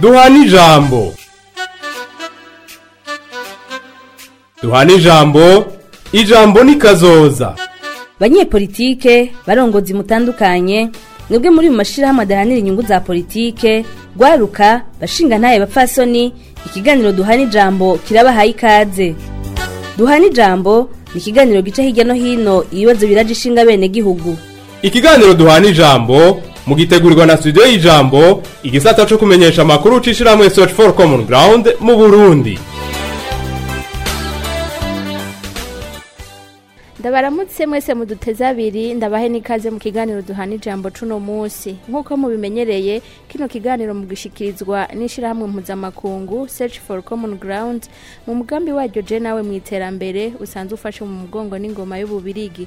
duhana ijambo duhana ijambo ijambo ni kazoza banyepolitike barongozi mutandukanye mwebwe muri mu mashyirahamwe adahanira inyungu za politike rwaruka bashinga ntaye bapfasoni ikiganiro duhana ijambo kirabahaye ikaze duhana ijambo ni ikiganiro gica hirya no hino ibibazo biraje ishinga bene gihugu ikiganiro duhana ijambo mu gitegurirwa na studio y'ijambo igisata cyo kumenyesha amakuru ucishyiramwe search for common ground mu burundi ndabaramutse mwese muduteze abiri ndabahe n'ikaze mu kiganiro duhana ijambo cuno munsi nk'uko mubimenyereye kino kiganiro mu mugishikirizwa n'ishyirahamwe mpuzamakungu search for common ground mu mugambi waryo je nawe mu iterambere usanzwe ufashe mu mugongo n'ingoma y'ububirigi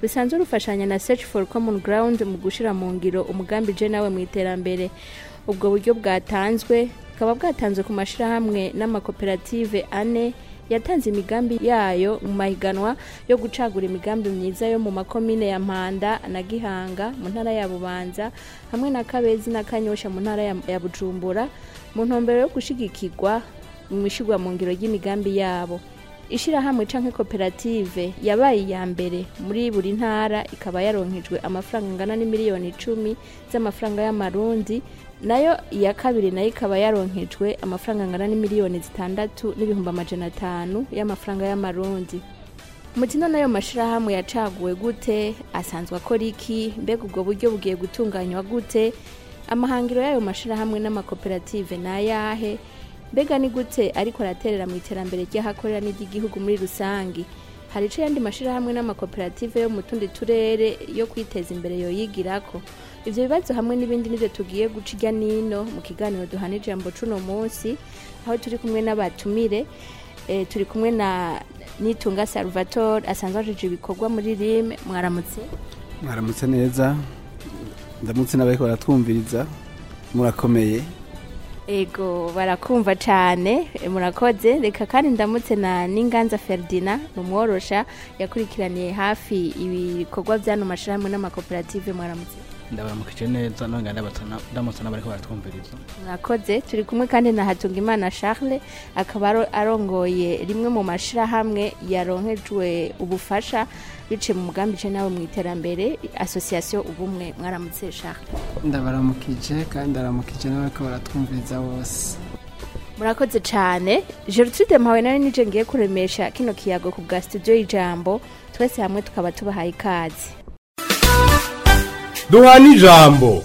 rusanzwe rufashanya na search for common ground mu gushyira mu ngiro umugambi jenawe mu iterambere ubwo buryo bwatanzwe bukaba bwatanzwe ku mashyirahamwe n'amakoperative ane yatanze imigambi yayo mu mahiganwa yo gucagura imigambi myiza yo mu makomine ya mpanda na gihanga mu ntara ya bubanza hamwe na kabezi na kanyosha mu ntara ya bujumbura mu ntumbero yo gushyigikirwa mu ishyirwa mu ngiro ry'imigambi yabo ishyirahamwe cyangwa koperative yabaye iya mbere muri buri ntara ikaba yaronkejwe amafaranga angana n'imiliyoni icumi z'amafaranga y'amarundi nayo iya kabiri nayo ikaba yaronkejwe amafaranga angana n'imiliyoni zitandatu n'ibihumbi amajana atanu y'amafaranga y'amarundi umukino n'ayo mashyirahamwe yacaguwe gute asanzwe akora iki mbega ubwo buryo bugiye gutunganywa gute amahangiro y'ayo mashyirahamwe n'amakoperative ni ayahe mbega ni gute ariko araterera mu iterambere ry'ahakorera n'iry'igihugu muri rusange hari icyo yandi mashyirahamwe n'amakoperative yo mu tundi turere yo kwiteza imbere yoyigirako. ibyo bibazo hamwe n'ibindi nibyo tugiye guca nino mu kiganiro duhana ijambo cuno munsi aho turi kumwe n'abatumire eh, turi kumwe na nitunga salvatore asanzwe ajije ibikorwa muri rime mwaramutse mwaramutse neza ndamutse n'abari baratwumviriza murakomeye ego barakumva cyane eh, murakoze reka kandi ndamutse na n'inganza feridina umworosha yakurikiraniye hafi ibikorwa by'ano mashyirahamwe n'amakoperative mwaramutse ndabaramukije neza nongera ndamutse n'abari baratwumviriza murakoze turi kumwe kandi na Hatungimana Charles akaba arongoye rimwe mu mashyirahamwe yaronkejwe ubufasha biciye mu mugambi ce nawe mu iterambere asosiyasiyo ubumwe mwaramutse shaka ndabaramukije kandi aramukije nawe ko baratwumviriza bose murakoze cyane jenoside mpawe nari nije ngiye kuremesha kino kiyago ku bwa studio y'ijambo twese hamwe tukaba tubahaye ikaze duhana ijambo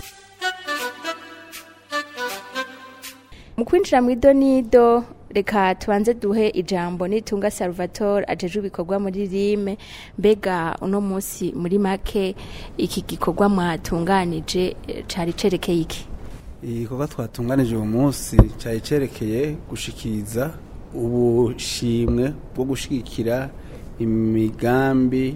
mu kwinjira mu idonido reka tubanze duhe ijambo nitunga salvatore ajejwe ibikorwa muri rime mbega uno munsi muri make iki gikorwa mwatunganije cyari cerekeye iki igikorwa twatunganije uyu munsi cyari cerekeye gushikiriza ubushimwe bwo gushyigikira imigambi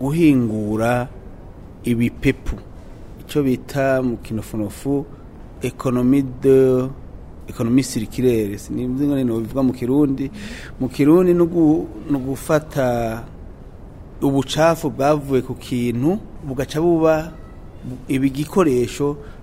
guhingura ibipepu icyo bita mu kinofunofu ekonomi de ekonomi sirikirere ni bivuga mu kirundi mu kirundi ni ugufata ubucafu bwavuye ku kintu bugaca buba igikoresho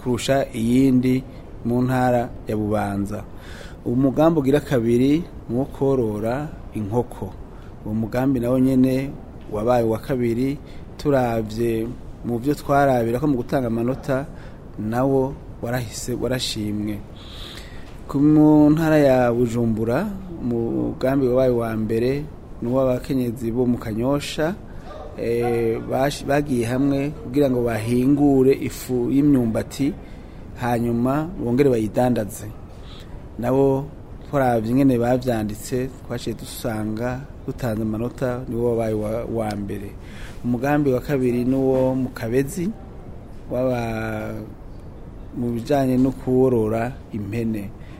kurusha iyindi mu ntara ya bubanza umugambi ugira kabiri ni uwo korora inkoko uwo mugambi nawo nyine wabaye uwa kabiri turabye mu byo twarabira ko mu gutanga amanota nawo warahise warashimwe mu ntara ya bujumbura umugambi wabaye wa mbere ni uw'abakenyezi bo mu kanyosha eh, bagiye hamwe kugira ngo bahingure ifu y'imyumbati hanyuma bongere bayidandaze nabo twarabye ingene babyanditse twaciye dusanga dutanze amanota niwo wabaye wa mbere umugambi wa kabiri n'uwo mukabezi kabezi waba mu bijyanye no kuworora impene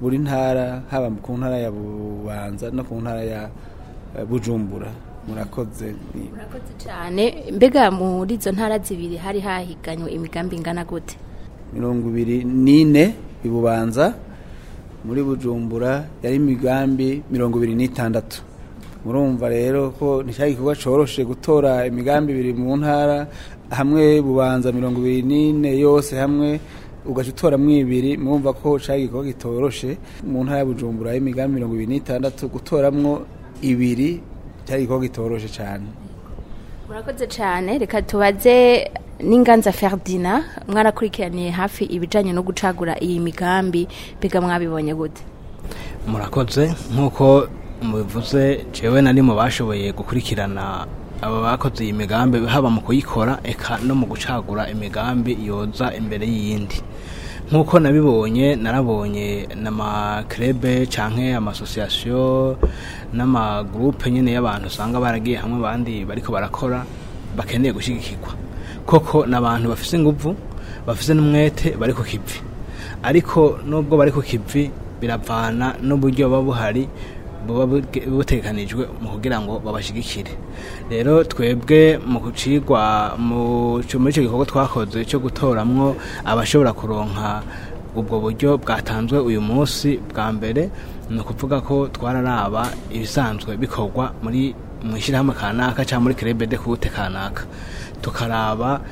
buri ntara haba ku ntara ya bubanza no ku ntara ya eh, bujumbura murakoze murakoze cyane mbega muri izo ntara zibiri hari hahiganywe imigambi ingana gute mirongo ibiri n'ine i muri bujumbura yari imigambi mirongo ibiri n'itandatu murumva rero ko ni cya gikorwa gutora imigambi ibiri mu ntara hamwe bubanza mirongo ibiri n'ine yose hamwe ugaca utoramo ibiri mwumva ko cyari igikorwa gitoroshe mu ntara ya bujumbura y'imigambi mirongo ibiri n'itandatu gutoramo ibiri cyari igikorwa gitoroshe cyane murakoze cyane reka tubaze n'inganza Ferdina mwarakurikiraniye hafi ibijyanye no gucagura iyi migambi mbega mwabibonye gute murakoze nk'uko mubivuze jewe nari mu bashoboye gukurikirana aba bakoze iyi migambi haba mu kuyikora eka no mu gucagura imigambi yoza imbere y'iyindi nk'uko nabibonye narabonye namakrebe cyangwa amasosiyasiyo n'amagurupe nyine y'abantu usanga baragiye hamwe abandi bariko barakora bakeneye gushyigikirwa koko ni bafite ingufu bafite n'umwete bari ku kivi ariko nubwo bari ku kivi biravana n'uburyo buba buhari buba butekanijwe mu kugira ngo babashyigikire rero twebwe mu gucigwa muri icyo gikorwa twakoze cyo gutoramwo abashobora kuronka ubwo buryo bwatanzwe uyu munsi bwa mbere ni ukuvuga ko twararaba ibisanzwe bikorwa muri mu ishyirahamwe kanaka cyangwa muri kerebede k'ubute kanaka tukaraba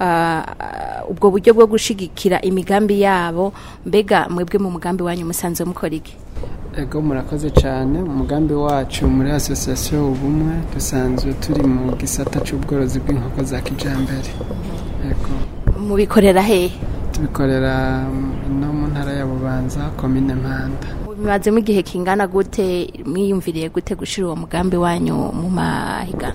ah, ah, ubwo buryo bwo gushigikira imigambi yabo mbega mwebwe mu mugambi wanyu musanze mukora iki ego murakoze cyane umugambi wacu muri asosiyasiyo ubumwe dusanzwe turi mu gisata cy'ubworozi bw'inkoko za kijyambere ego mubikorera hehe tubikorera no mu ntara ya bubanza komine mpanda mubimazemo igihe kingana gute mwiyumviriye gute gushyira uwo mugambi wanyu mu mahigana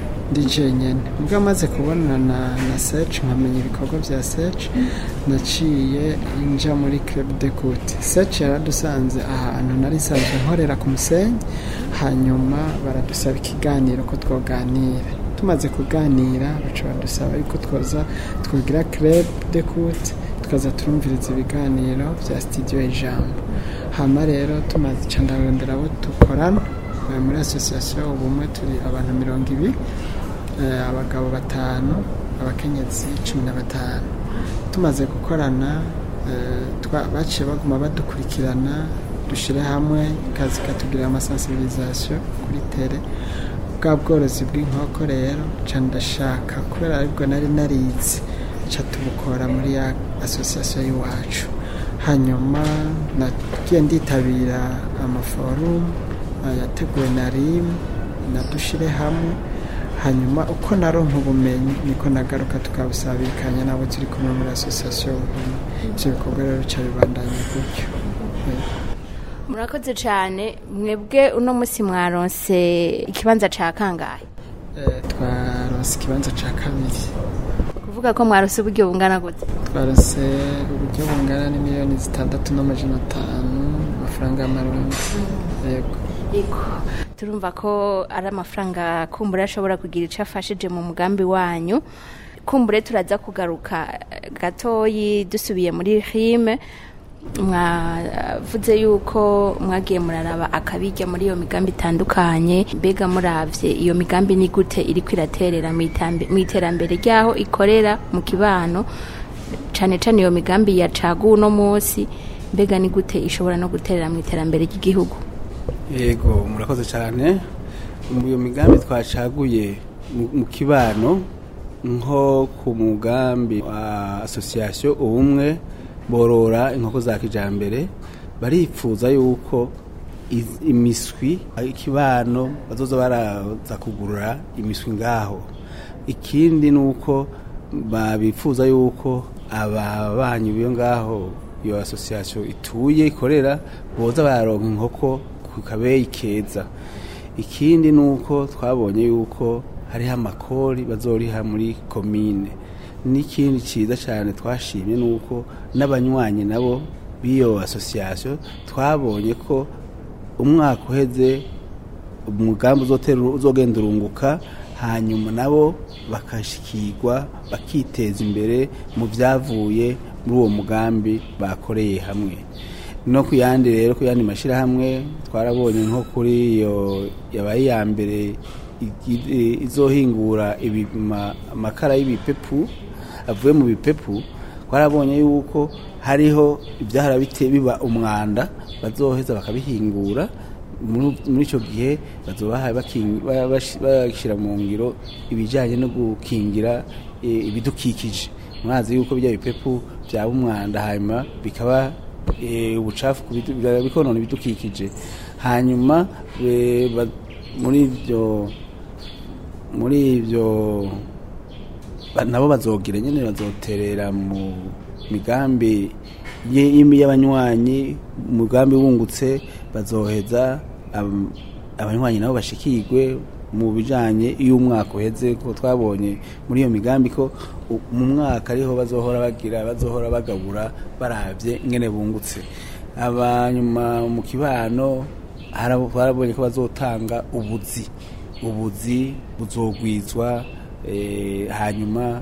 ndi jenyine ubwo amaze kubonana na seci nkamenya ibikorwa bya seci naciye njya muri kerebu de kuti seci yaradusanze ahantu nari nsanzwe nkorera ku musenyi hanyuma baradusaba ikiganiro ko twoganira tumaze kuganira baca badusaba ariko twaza twagira club de tukaza turumviriza ibiganiro bya studio ijambo hama rero tumaze candabondera abo dukorana eh, muri association ubumwe turi abantu mirongo ibiri eh, abagabo batanu abakenyezi cumi na batanu tumaze gukorana eh, baciye baguma badukurikirana dushyire hamwe kazi katugirira amasansibilizasiyo kuri tere bwa bworozi bw'inkoko rero nca ndashaka kubera aribwo nari narize nca tubukora muri ya asosiyasiyo y'iwacu hanyuma nagiye nditabira amaforumu yateguwe na rimu na dushire hamwe hanyuma uko naronka ubumenyi niko nagaruka tukabusabikanya nabo turi kumwe muri asosiyasiyo y'ubumenyi ibyo bikorwa rero bica bibandanya gutyo murakoze cyane mwebwe uno munsi mwaronse ikibanza cya kangahe eh, twaronse ikibanza cya kabiri kuvuga ko mwaronse uburyo bungana gute twaronse uburyo bungana n'imiliyoni zitandatu n'amajana atanu amafaranga y'amarundi mm-hmm. yego turumva ko ari amafaranga kumbura ashobora kugira icyo afashije mu mugambi wanyu kumbure turaza kugaruka gatoyi dusubiye muri rime mwavuze yuko mwagiye muraraba akabijya muri iyo migambi itandukanye mbega murabye iyo migambi ni gute iri kwiraterera mu iterambere ry'aho ikorera mu kibano cyane cyane iyo migambi yacaguwe uno munsi mbega ni gute ishobora no guterera mu iterambere ry'igihugu yego murakoze cyane iyo migambi twacaguye mu kibano nko ku mugambi wa asosiyasiyo ubumwe borora inkoko za kijambere barifuza yuko imiswi ikibano bazoza baraza kugurura imiswi ngaho ikindi ni uko babifuza yuko ababanyi b'iyo ngaho iyo asosiyasiyo ituye ikorera boza bararonka inkoko ku kabeyi keza ikindi ni uko twabonye yuko hariho amakori bazoriha muri komine n'ikindi cyiza cyane twashimye ni uko n'abanywanyi nabo b'iyo asosiyasiyo twabonye ko umwaka uheze umugambi uzogenda urunguka hanyuma nabo bakashyikirwa bakiteza imbere mu byavuye muri uwo mugambi bakoreye hamwe no ku yandi rero ku yandi mashyirahamwe twarabonye nko kuri iyo yabaye iya mbere izohingura amakara y'ibipepu avuye mu bipepu twarabonye yuko hariho ibyahara biba umwanda bazoheza bakabihingura muri icyo gihe bashyira mu ngiro ibijyanye no gukingira e, ibidukikije mwazi yuko bya bipepu byaba umwanda hanyuma bikaba e, ubucafu bikonona ibidukikije hanyuma e, muri ibyo muri ibyo nabo bazogira nyine bazoterera mu migambi ye imi y'abanywanyi umugambi wungutse bazoheza abanywanyi nabo bashikirwe mu bijyanye iyo umwaka uheze ko twabonye muri iyo migambi ko mu mwaka ariho bazohora bagira bazohora bagabura barabye ngene bungutse abanyuma mu kibano harabonye ko bazotanga ubuzi ubuzi buzogwizwa Eh, hanyuma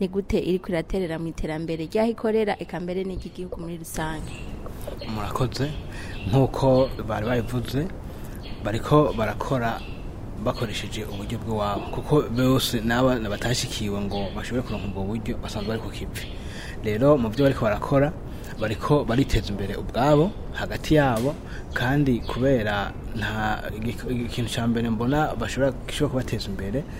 ni gute iri kwiraterera mu iterambere ry'aho ikorera eka mbere n'iry'igihugu muri rusange murakoze nk'uko bari babivuze bariko barakora bakoresheje uburyo bw'iwabo kuko bose n'aba batashyikiwe ngo bashobore kuronka ubwo buryo basanzwe bari ku kipfi. rero mu byo bariko barakora bariko bariteza imbere ubwabo hagati yabo kandi kubera nta ikintu cya mbere mbona bashobora kubateza imbere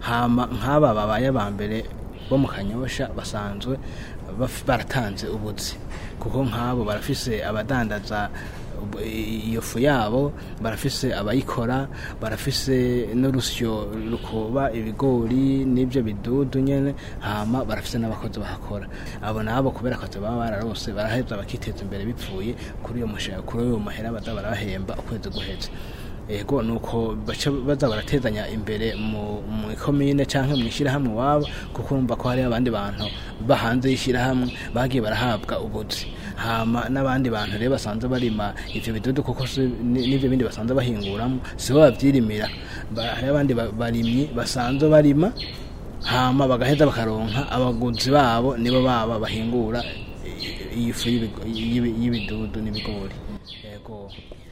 hama nk'aba babaye aba mbere bo mu kanyosha basanzwe baratanze ubuzi kuko nk'abo barafise abadandaza iyo fu yabo barafise abayikora barafise n'urusyo rukuba ibigori n'ibyo bidudu nyine hama barafise n'abakozi bahakora abo nabo kubera akazi baba bararose baraheza bakiteza imbere bipfuye kuri uyu mushinga kuri uyo mahera bazaba barabahemba ukwezi guheze ego nuko baca baza baratezanya imbere mu ikomine cyangwa mu ishyirahamwe iwabo kuko urumva ko hari abandi bantu bahanze y'ishyirahamwe bagiye barahabwa ubuzi hama n'abandi bantu rero basanze barima ibyo bidudu kuko n'ibyo bindi basanze bahinguramo si bo babyirimira hariho abandi barimyi basanze barima hama bagaheza bakaronka abaguzi babo nibo baba bahingura iyi fu y'ibidudu n'ibigori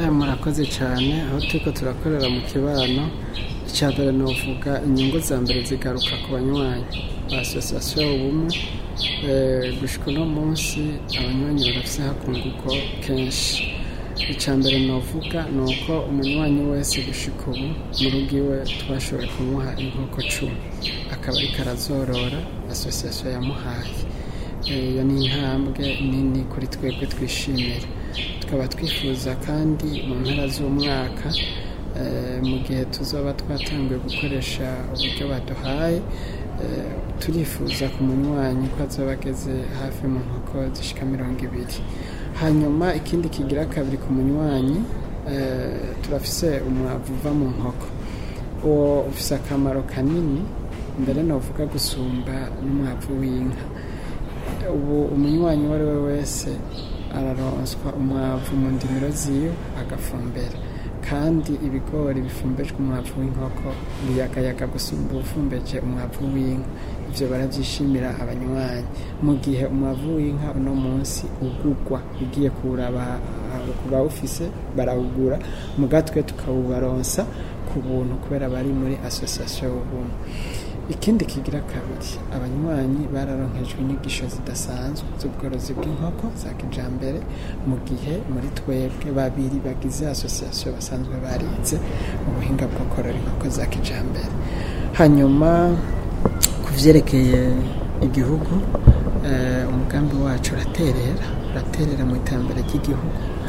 eh, murakoze cyane aho turi turakorera mu kibano icyadara ni uvuga inyungu za mbere zigaruka ku banywanyi ba asosiyasiyo ubumwe gushika eh, uno munsi abanywanyi barafise hakunguko kenshi icya mbere navuga ni uko umunywanyi wese gushika ubu mu rugo iwe twashoboye kumuha inkoko cumi akaba ariko arazorora asosiyasiyo yamuhaye eh, iyo ni intambwe nini kuri twebwe twishimira tukaba twifuza kandi mu mpera z'umwaka eh, mu gihe tuzaba twatangiye gukoresha uburyo baduhaye Eh, turifuza ku munywanyi ko azoba ageze hafi mu nkoko zishyika mirongo ibiri hanyuma ikindi kigira kabiri ku munywanyi eh, turafise umwavu uva mu nkoko uwo ufise akamaro kanini mbere navuga gusumba n'umwavu w'inka ubu umunywanyi uwo ari we wese araronswa umwavu mu ndimiro ziwe agafumbera kandi ibigori bifumbijwe umwavu w'inkoko biyagayaga gusumba uwufumbeje umwavu w'inka ibyo barabyishimira abanywanyi mu gihe umwavu w'inka uno munsi ugugwa ugiye kuraba ku bawufise barawugura mu gatwe tukawubaronsa ku buntu kubera bari muri asosiyasiyo y'ubuntu ikindi kigira kabiri abanywanyi bararonkejwe inyigisho zidasanzwe z'ubworozi bw'inkoko za kijambere mu gihe muri twebwe babiri bagize asosiyasiyo basanzwe baritse mu buhinga bwo korora inkoko za kijambere hanyuma ku byerekeye igihugu eh, umugambi wacu uraterera uraterera mu iterambere ry'igihugu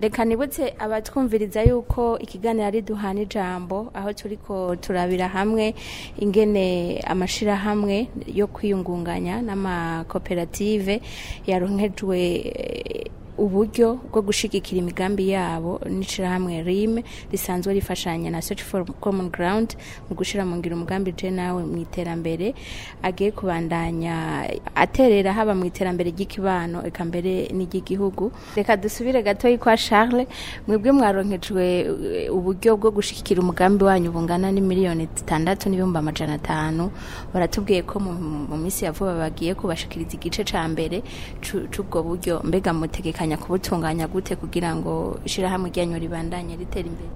reka nibutse abatwumviriza yuko ikiganiro ari duhana ijambo aho turi ko turabira hamwe ingene amashyirahamwe yo kwiyungunganya n'amakoperative yaronkejwe uburyo bwo gushyigikira imigambi yabo n'ishyirahamwe rime risanzwe rifashanya na search for common ground mu gushyira mu ngiro umugambi je nawe mu iterambere agiye kubandanya aterera haba mu iterambere ry'ikibano eka mbere n'iry'igihugu reka dusubire gatoyi kwa Charles mwebwe mwaronkejwe uburyo bwo gushyigikira umugambi wanyu bungana ni miliyoni zitandatu n'ibihumbi amajana atanu baratubwiye ko mu minsi ya vuba bagiye kubashikiriza igice cya mbere cyubwo buryo mbega mutegeka gushidikanya kubutunganya gute kugira ngo ishyirahamwe ryanyu ribandanye ritera imbere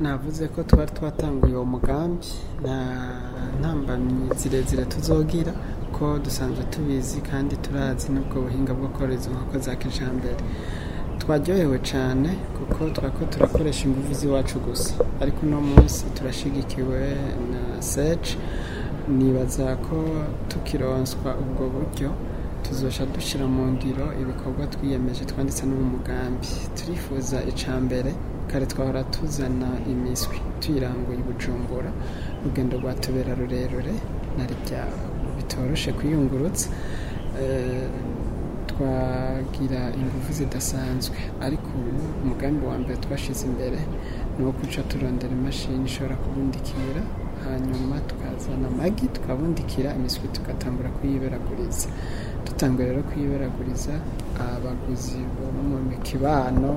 navuze ko twari twatanguye uwo mugambi nta ntambamyi zirezire tuzogira ko dusanzwe tubizi kandi turazi n'ubwo buhinga bwo korohereza inkoko za kijyambere twaryohewe cyane kuko twako turakoresha ingufu z'iwacu gusa ariko uno munsi turashyigikiwe na seci nibaza ko tukironswa ubwo buryo tuzoja dushyira mu ngiro ibikorwa twiyemeje twanditse no mu mugambi turifuza icambere kare twahora tuzana imiswi tuyiranguye i bujumbura urugendo rwatubera rurerure narya bitoroshe kwiyungurutsa eh, twagira ingufu zidasanzwe ariko umugambi wa mbere twashyize imbere ni uwo guca turondera imashini ishobora kubundikira hanyuma tukazana amagi tukabundikira imiswi tugatangura kuyiberaguriza dutanga rero kuyiberaguriza abaguzi bo mu mikibano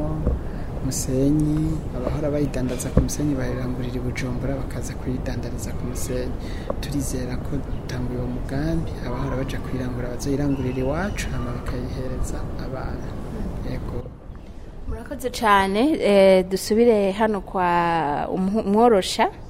musenyi abahora bayidandaza ku musenyi bayirangurira i bujumbura bakaza kuyidandariza ku musenyi turizera ko dutanga uwo mugambi abahora baja kuyirangura bazoyirangurira iwacu hama bakayihereza abana yego murakoze cyane eh, dusubire hano kwa umworosha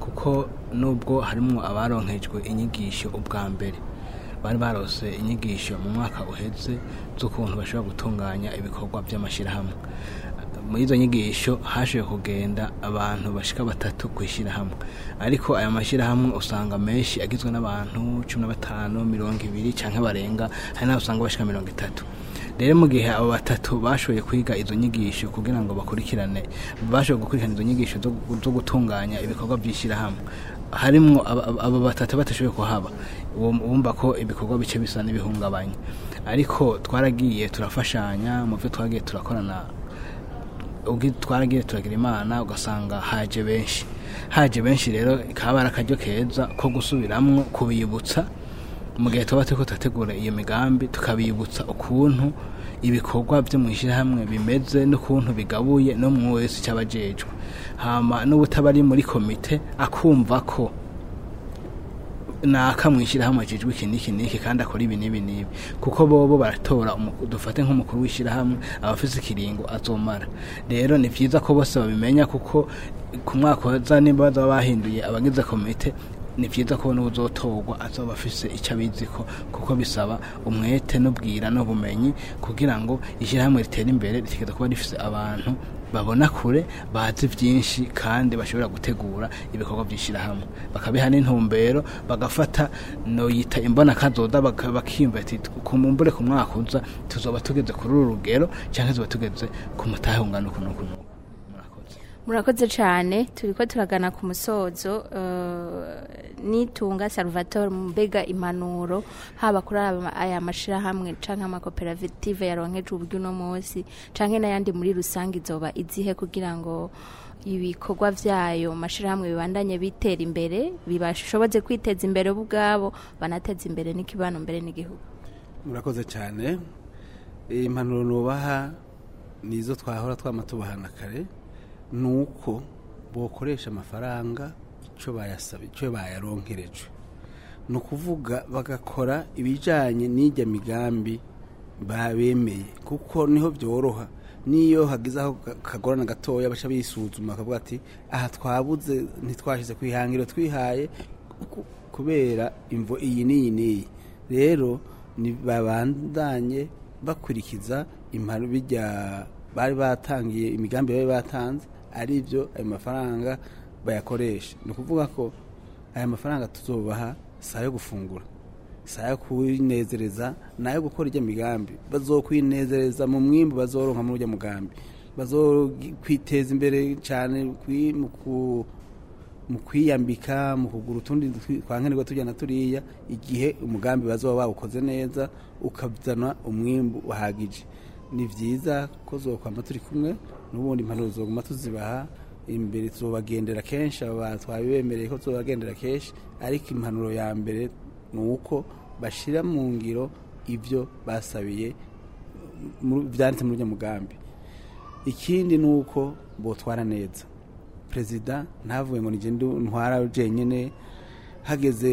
kuko nubwo harimo abaronkejwe inyigisho ubwa mbere bari barose inyigisho mu mwaka uhetse z'ukuntu bashobora gutunganya ibikorwa by'amashyirahamwe muri izo nyigisho hashoboye kugenda abantu bashika batatu ku ishyirahamwe ariko aya mashyirahamwe usanga menshi agizwe n'abantu cumi na batanu mirongo ibiri cyangwa barenga hari n'aho usanga bashika mirongo itatu rero mu gihe abo batatu bashoboye kwiga izo nyigisho kugira ngo bakurikirane bashoboye gukurikirana izo nyigisho zo gutunganya ibikorwa by'ishyirahamwe harimo abo batatu batashoboye kuhaba bumva ko ibikorwa bice bisa n'ibihungabanya ariko twaragiye turafashanya mu byo twagiye turakorana twaragiye turagira imana ugasanga haje benshi haje benshi rero ikaba ari akaryo keza ko gusubiramwo kubibutsa mu gihe tuba turi turategura iyo migambi tukabibutsa ukuntu ibikorwa byo mu ishyirahamwe bimeze n'ukuntu bigabuye n'umwe wese icyo aba ajejwe hama n'ubutaba ari muri komite akumva ko naka mu ishyirahamwe ajejwe iki n'iki n'iki kandi akora ibi n'ibi n'ibi kuko bobo baratora dufate nk'umukuru w'ishyirahamwe aba afite ikiringo azomara rero ni byiza ko bose babimenya kuko ku mwaka uza niba bahinduye abagize komite ni byiza ko n'uwuzotogwa azaba afise icyo abizi ko kuko bisaba umwete n'ubwira n'ubumenyi kugira ngo ishyirahamwe ritere imbere ritegeza kuba rifise abantu babona kure bazi byinshi kandi bashobora gutegura ibikorwa by'ishyirahamwe bakabiha n'intumbero bagafata noyita imbonakazoda bakiyumva ati kumumbure ku mwaka uza tuzoba tugeze kuri uru rugero cyangwa tuba tugeze ku mutahe ungana ukuntu murakoze cyane turi ko turagana ku musozo uh, nitunga salvatore mbega impanuro haba kuri aya mashyirahamwe cyangwa amakoperative yaronkeje uburyo uno munsi cyangwa n'ayandi muri rusange izoba izihe kugira ngo ibikorwa byayo mashyirahamwe bibandanye bitera imbere bibashoboze kwiteza imbere ubwabo banateza imbere n'ikibano mbere n'igihugu murakoze cyane impanuro nubaha nizo twahora twama tubahana kare ni uko bokoresha amafaranga icyo bayasaba icyo bayaronkereje ni ukuvuga bagakora ibijyanye n'ijya migambi babemeye kuko niho byoroha niyo hagize aho kagorana gatoya baca bisuzuma bakavuga ati aha twabuze ntitwashyize ku ihangiro twihaye kubera imvo iyi n'iyi n'iyi rero babandanye bakurikiza impano bijya bari batangiye imigambi bari batanze ari byo ayo mafaranga bayakoresha ni ukuvuga ko aya mafaranga tuzobaha saa yo gufungura saa yo kwinezereza nayo gukora ijya migambi bazokwinezereza mu mwimbi bazoronka muri ujya mugambi bazokwiteza imbere cyane mu kwiyambika mu kugura utundi twa nkenerwa tujyana turiya igihe umugambi bazoba bawukoze neza ukazana umwimbu uhagije ni byiza ko zokwama turi kumwe n'ubundi impanuro zoguma tuzibaha imbere tubagendera kenshi aba twabibemereye ko tubagendera kenshi ariko impanuro ya mbere ni uko bashyira mu ngiro ibyo basabiye byanditse muri uyu ikindi ni uko botwara neza perezida ntavuye ngo nigende ntwara jenyine hageze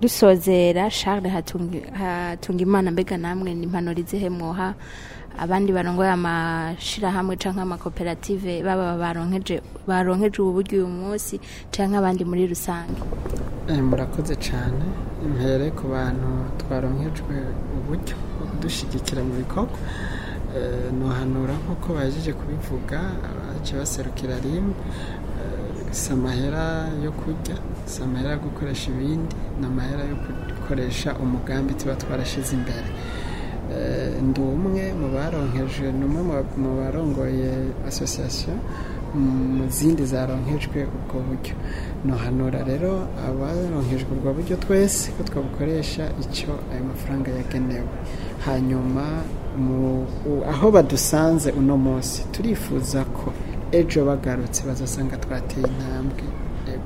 dusozera Charles hatunga imana mbega namwe ni impanuro izihe mwoha abandi barongoye amashirahamwe cyangwa amakoperative baba baronkeje ubu buryo uyu munsi cyangwa abandi muri rusange Eh, murakoze cyane impere ku bantu twaronkejwe uburyo bwo kudushyigikira mu bikorwa eh, ntuhanura nk'uko bajeje kubivuga baserukira rimwe eh, si amahera yo kurya si amahera yo gukoresha ibindi ni amahera yo gukoresha umugambi tuba twarashyize imbere ndi umwe mu baronkeje ni umwe mu barongoye asosiyasiyo mu zindi zaronkejwe ubwo buryo nohanura rero abaronkejwe ubwo buryo twese ko twabukoresha icyo ayo mafaranga yagenewe hanyuma aho badusanze uno munsi turifuza ko ejo bagarutse bazasanga twateye intambwe yego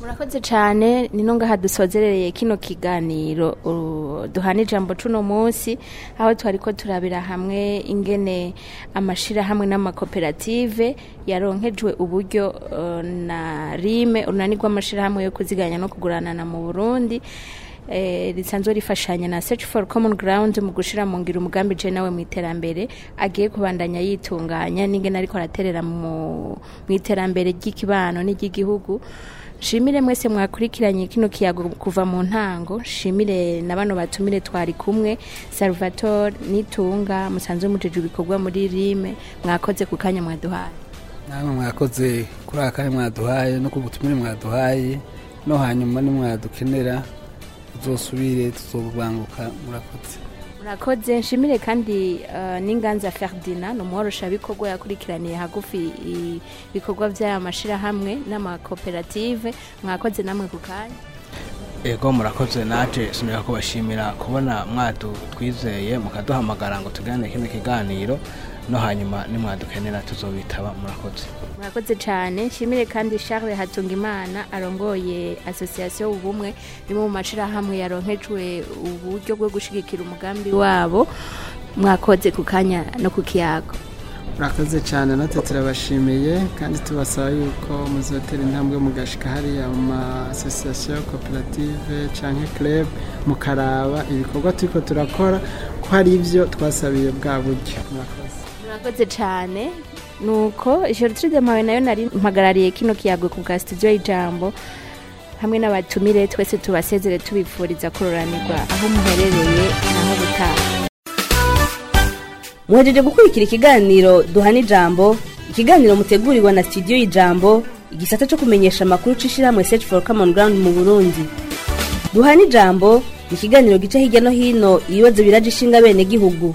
murakoze cyane ni ngaha dusozerereye kino kiganiro duhana ijambo cuno munsi aho twari ko turabira hamwe ingene amashyirahamwe n'amakoperative yaronkejwe uburyo na rime urunani rw'amashyirahamwe yo kuziganya no kuguranana mu burundi e, risanzwe rifashanya na search for common ground mu gushyira mu ngira umugambi je nawe mu iterambere agiye kubandanya yitunganya n'ingene ariko araterera mu iterambere ry'ikibano n'iry'igihugu shimire mwese mwakurikiranye kino kiyago kuva mu ntango shimire na bano batumire twari kumwe salvatore nitunga musanze umujije ibikorwa muri rime mwakoze ku kanya mwaduhaye namwe mwakoze kuri aka kanya mwaduhaye no ku butumire mwaduhaye no hanyuma nimwadukenera tuzosubire tuzobubanguka murakoze murakoze nshimire kandi eh, n'inganza ferdina ni umuhoroshabikorwa yakurikiraniye hagufi ibikorwa by'aya mashyirahamwe n'amakoperative mwakoze namwe ku kanya ego murakoze nace sinubaka kubashimira kubona twizeye mukaduhamagara ngo tugane kino kiganiro no hanyuma nimwadukenera tuzobitaba murakoze murakoze cyane nshimire kandi Charles Hatungimana arongoye association ubumwe imwe mu mashirahamwe yaronkejwe uburyo bwo gushigikira umugambi wabo mwakoze ku kanya no ku kiyago murakoze cyane natwe turabashimiye kandi tubasaba yuko muzotera intambwe mugashika hariya mu ma association koperative cyangwa club mukaraba ibikorwa turiko turakora ko hari ibyo twasabiye bwa buryo murakoze murakoze cyane nuko ijoro turidempawe nayo nari mpagarariye kino kiyagwe ku bwa studio y'ijambo hamwe n'abatumire twese tubasezere tubifuriza kuroranirwa aho muherereye naho gutaha muhejeje gukurikira ikiganiro duhana ijambo ikiganiro mutegurirwa na studio y'ijambo igisata cyo kumenyesha amakuru cy'ishyirahamwe search for common ground mu burundi duhana ijambo ikiganiro gica hirya no hino ibibazo biraje bene gihugu